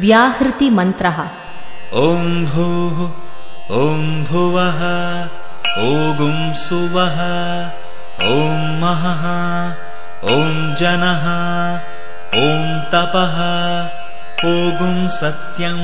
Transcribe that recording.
व्याहृतिमन्त्रः। ॐ भूः ॐ भुवः ॐ सुवः ॐ महः ॐ जनः ॐ तपः ॐ सत्यम्।